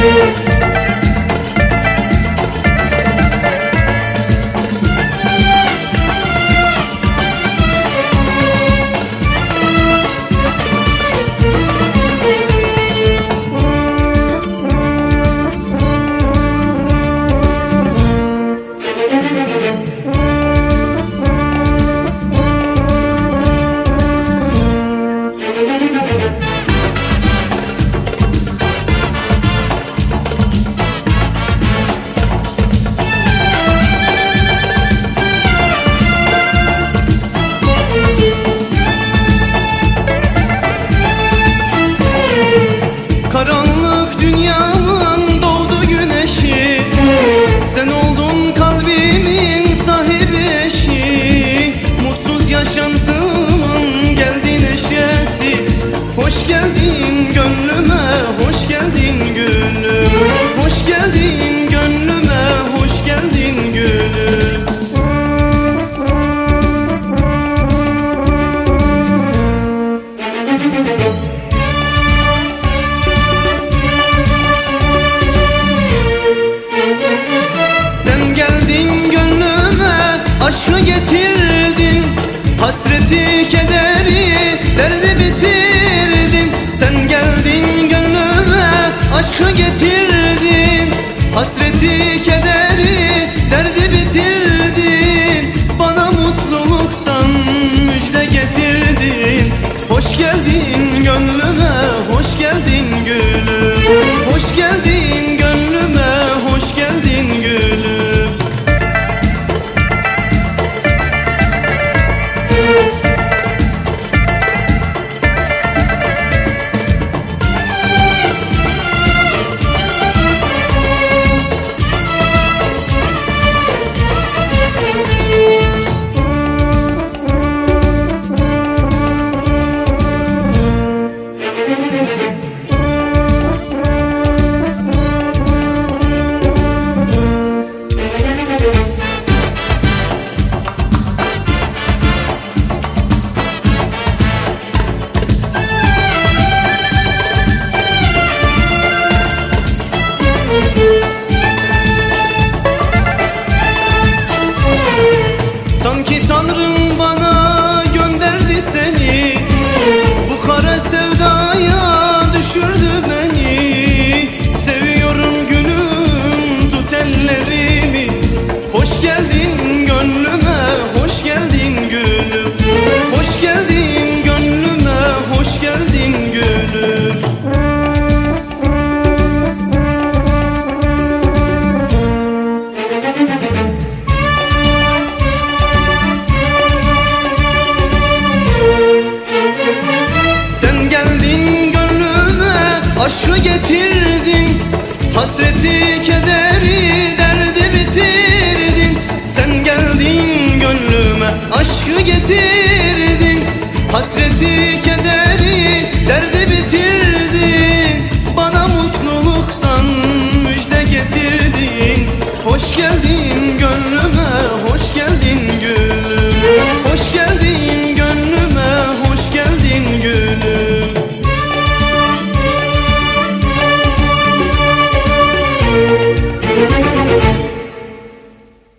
você. Getirdin. Hasreti kederi derdi bitirdin. Sen geldin gönlüme aşkı getirdin. Hasreti kederi derdi bitirdin. Bana mutluluktan müjde getirdin. Hoş geldin Hoş geldin gönlüme hoş geldin gülüm. Hoş geldin gönlüme hoş geldin gülüm. Sen geldin gönlüme aşkı getirdin. Hasreti kederi derdi